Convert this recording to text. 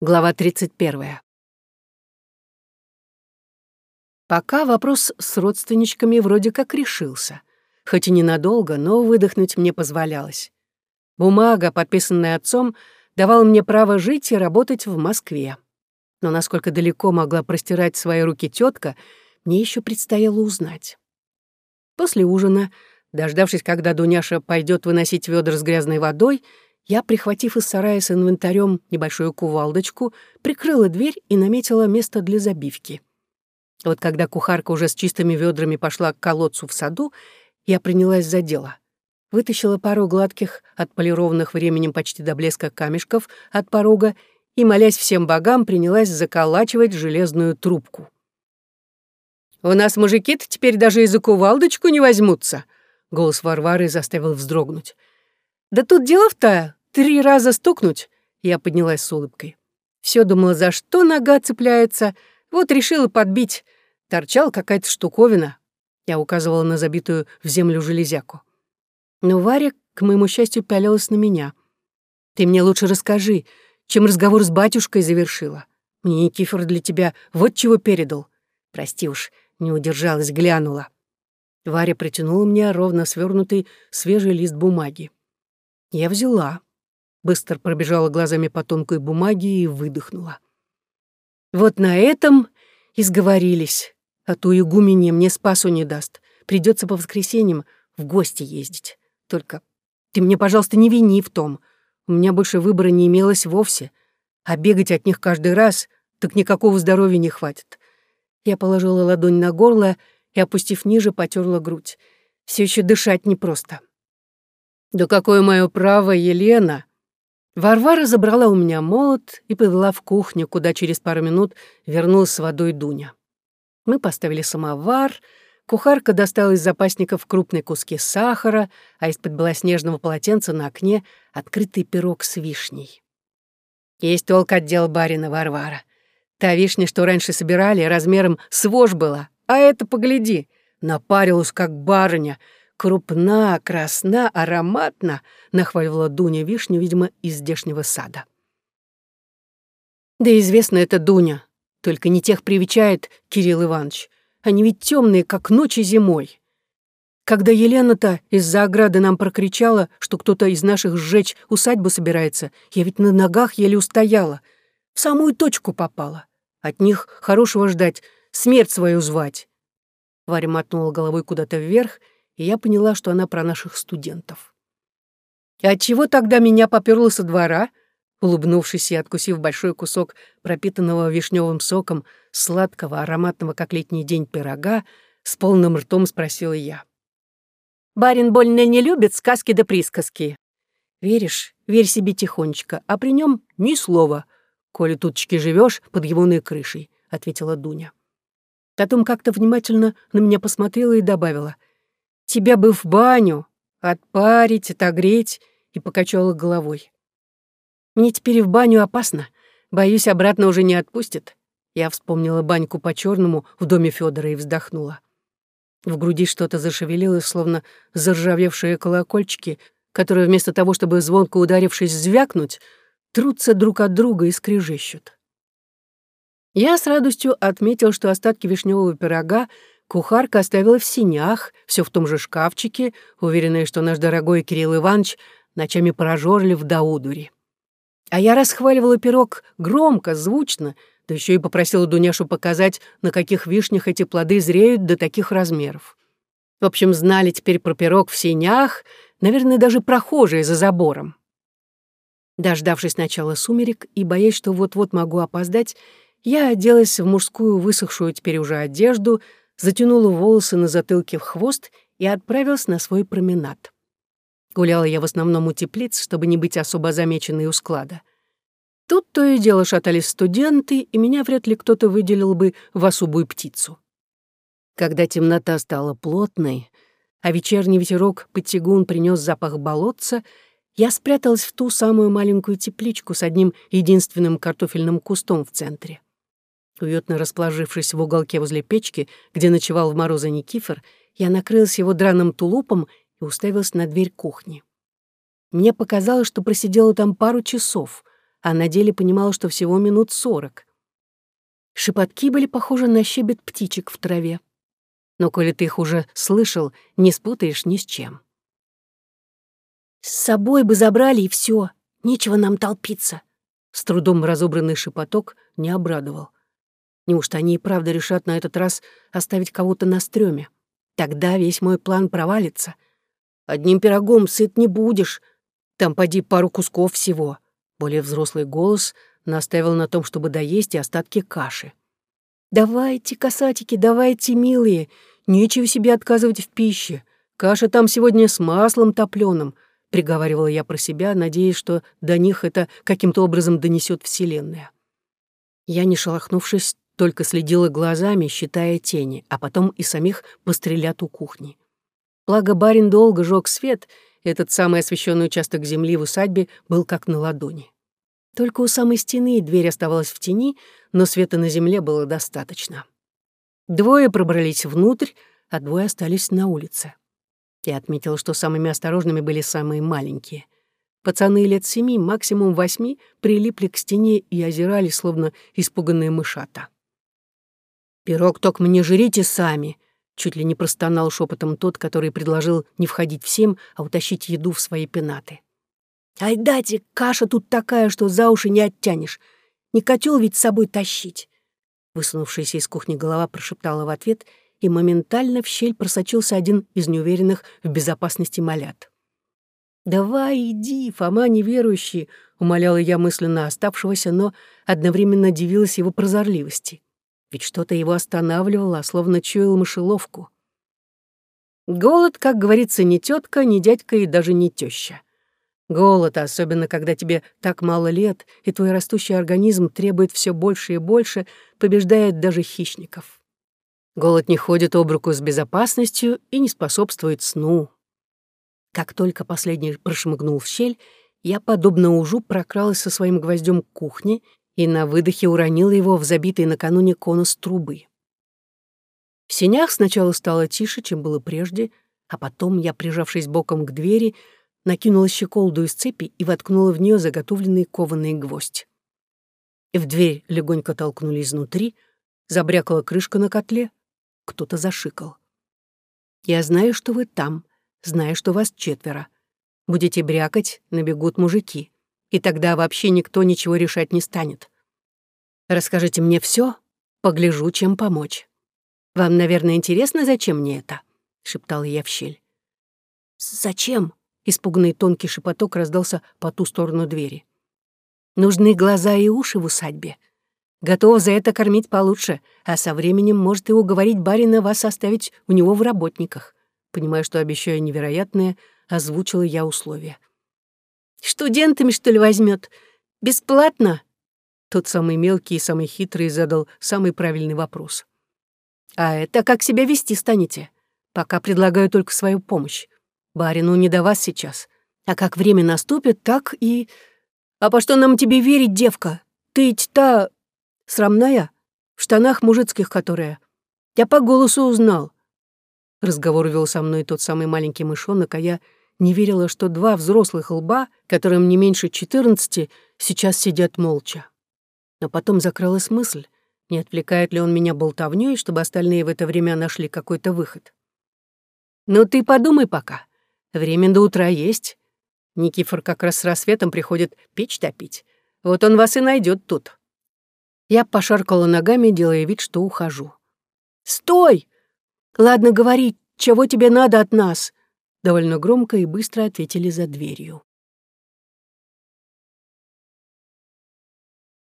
Глава 31. Пока вопрос с родственничками вроде как решился. Хоть и ненадолго, но выдохнуть мне позволялось. Бумага, подписанная отцом, давала мне право жить и работать в Москве. Но насколько далеко могла простирать свои руки тетка, мне еще предстояло узнать. После ужина, дождавшись, когда Дуняша пойдет выносить ведра с грязной водой, я, прихватив из сарая с инвентарем небольшую кувалдочку, прикрыла дверь и наметила место для забивки. Вот когда кухарка уже с чистыми ведрами пошла к колодцу в саду, я принялась за дело. Вытащила пару гладких, отполированных временем почти до блеска камешков от порога и, молясь всем богам, принялась заколачивать железную трубку. «У нас мужики-то теперь даже и за кувалдочку не возьмутся», — голос Варвары заставил вздрогнуть. «Да тут дело-то Три раза стукнуть? Я поднялась с улыбкой. Все думала, за что нога цепляется. Вот решила подбить. Торчала какая-то штуковина. Я указывала на забитую в землю железяку. Но Варя, к моему счастью, пялилась на меня. «Ты мне лучше расскажи, чем разговор с батюшкой завершила. Мне Никифор для тебя вот чего передал. Прости уж, не удержалась, глянула». Варя протянула мне ровно свернутый свежий лист бумаги. Я взяла быстро пробежала глазами по тонкой бумаге и выдохнула. Вот на этом и сговорились, а то игуменье мне спасу не даст. Придется по воскресеньям в гости ездить. Только ты мне, пожалуйста, не вини в том. У меня больше выбора не имелось вовсе. А бегать от них каждый раз, так никакого здоровья не хватит. Я положила ладонь на горло и, опустив ниже, потерла грудь. Все еще дышать непросто. «Да какое мое право, Елена!» Варвара забрала у меня молот и повела в кухню, куда через пару минут вернулась с водой Дуня. Мы поставили самовар, кухарка достала из запасников крупные куски сахара, а из-под белоснежного полотенца на окне открытый пирог с вишней. Есть толк отдел барина Варвара. Та вишня, что раньше собирали, размером с вож была, а это, погляди, напарилась, как барыня — крупна, красна, ароматна», — нахваливала Дуня вишню, видимо, из здешнего сада. «Да известно это Дуня, только не тех привечает Кирилл Иванович. Они ведь темные, как ночи зимой. Когда Елена-то из-за ограды нам прокричала, что кто-то из наших сжечь усадьбу собирается, я ведь на ногах еле устояла. В самую точку попала. От них хорошего ждать, смерть свою звать». Варя мотнула головой куда-то вверх и я поняла, что она про наших студентов. «А чего тогда меня попёрло со двора?» Улыбнувшись и откусив большой кусок пропитанного вишневым соком, сладкого, ароматного, как летний день, пирога, с полным ртом спросила я. «Барин больно не любит сказки да присказки. Веришь, верь себе тихонечко, а при нем ни слова, коли тутчки живешь под его крышей», — ответила Дуня. Потом как-то внимательно на меня посмотрела и добавила — Тебя бы в баню, отпарить, отогреть, и покачала головой. Мне теперь в баню опасно, боюсь, обратно уже не отпустит. Я вспомнила баньку по черному в доме Федора и вздохнула. В груди что-то зашевелилось, словно заржавевшие колокольчики, которые вместо того, чтобы звонко ударившись звякнуть, трутся друг от друга и скрежещут. Я с радостью отметил, что остатки вишневого пирога Кухарка оставила в синях, все в том же шкафчике, уверенная, что наш дорогой Кирилл Иванович ночами прожорлив до удури. А я расхваливала пирог громко, звучно, да еще и попросила Дуняшу показать, на каких вишнях эти плоды зреют до таких размеров. В общем, знали теперь про пирог в синях, наверное, даже прохожие за забором. Дождавшись начала сумерек и боясь, что вот-вот могу опоздать, я оделась в мужскую высохшую теперь уже одежду, затянула волосы на затылке в хвост и отправилась на свой променад. Гуляла я в основном у теплиц, чтобы не быть особо замеченной у склада. Тут то и дело шатались студенты, и меня вряд ли кто-то выделил бы в особую птицу. Когда темнота стала плотной, а вечерний ветерок под тягун принес запах болотца, я спряталась в ту самую маленькую тепличку с одним единственным картофельным кустом в центре. Уютно расположившись в уголке возле печки, где ночевал в морозы Никифор, я накрылась его драным тулупом и уставилась на дверь кухни. Мне показалось, что просидела там пару часов, а на деле понимала, что всего минут сорок. Шепотки были похожи на щебет птичек в траве. Но коли ты их уже слышал, не спутаешь ни с чем. «С собой бы забрали, и все. Нечего нам толпиться». С трудом разобранный шепоток не обрадовал. Неужто они и правда решат на этот раз оставить кого-то на стреме? Тогда весь мой план провалится. Одним пирогом сыт не будешь. Там поди пару кусков всего. Более взрослый голос наставил на том, чтобы доесть и остатки каши. «Давайте, касатики, давайте, милые, нечего себе отказывать в пище. Каша там сегодня с маслом топлёным», — приговаривала я про себя, надеясь, что до них это каким-то образом донесет Вселенная. Я, не шелохнувшись, только следила глазами, считая тени, а потом и самих пострелят у кухни. Благо барин долго жёг свет, этот самый освещенный участок земли в усадьбе был как на ладони. Только у самой стены дверь оставалась в тени, но света на земле было достаточно. Двое пробрались внутрь, а двое остались на улице. Я отметила, что самыми осторожными были самые маленькие. Пацаны лет семи, максимум восьми, прилипли к стене и озирали, словно испуганные мышата. «Пирог только мне жрите сами», — чуть ли не простонал шепотом тот, который предложил не входить всем, а утащить еду в свои пенаты. Ай, дайте, каша тут такая, что за уши не оттянешь. Не котел ведь с собой тащить. Высунувшаяся из кухни голова прошептала в ответ, и моментально в щель просочился один из неуверенных в безопасности малят. «Давай, иди, Фома неверующий», — умоляла я мысленно оставшегося, но одновременно дивилась его прозорливости. Ведь что-то его останавливало, словно чуял мышеловку. Голод, как говорится, не тетка, не дядька и даже не теща. Голод, особенно когда тебе так мало лет, и твой растущий организм требует все больше и больше, побеждает даже хищников. Голод не ходит об руку с безопасностью и не способствует сну. Как только последний прошмыгнул в щель, я, подобно ужу, прокралась со своим гвоздем к кухне и на выдохе уронила его в забитый накануне конус трубы. В сенях сначала стало тише, чем было прежде, а потом я, прижавшись боком к двери, накинула щеколду из цепи и воткнула в нее заготовленный кованый гвоздь. В дверь легонько толкнули изнутри, забрякала крышка на котле, кто-то зашикал. «Я знаю, что вы там, знаю, что вас четверо. Будете брякать, набегут мужики, и тогда вообще никто ничего решать не станет. Расскажите мне все, погляжу, чем помочь. Вам, наверное, интересно, зачем мне это?» — шептала я в щель. «Зачем?» Испуганный тонкий шепоток раздался по ту сторону двери. «Нужны глаза и уши в усадьбе. Готова за это кормить получше, а со временем может и уговорить барина вас оставить у него в работниках. Понимая, что обещаю невероятное, озвучила я условия. «Студентами, что ли, возьмет? Бесплатно?» Тот самый мелкий и самый хитрый задал самый правильный вопрос. «А это как себя вести станете? Пока предлагаю только свою помощь. Барину не до вас сейчас. А как время наступит, так и... А по что нам тебе верить, девка? Ты ведь та... срамная? В штанах мужицких которая. Я по голосу узнал. Разговор вел со мной тот самый маленький мышонок, а я не верила, что два взрослых лба, которым не меньше четырнадцати, сейчас сидят молча. Но потом закралась мысль, не отвлекает ли он меня болтовнёй, чтобы остальные в это время нашли какой-то выход. «Ну ты подумай пока. Время до утра есть. Никифор как раз с рассветом приходит печь топить. Вот он вас и найдет тут. Я пошаркала ногами, делая вид, что ухожу. «Стой! Ладно, говори, чего тебе надо от нас?» Довольно громко и быстро ответили за дверью.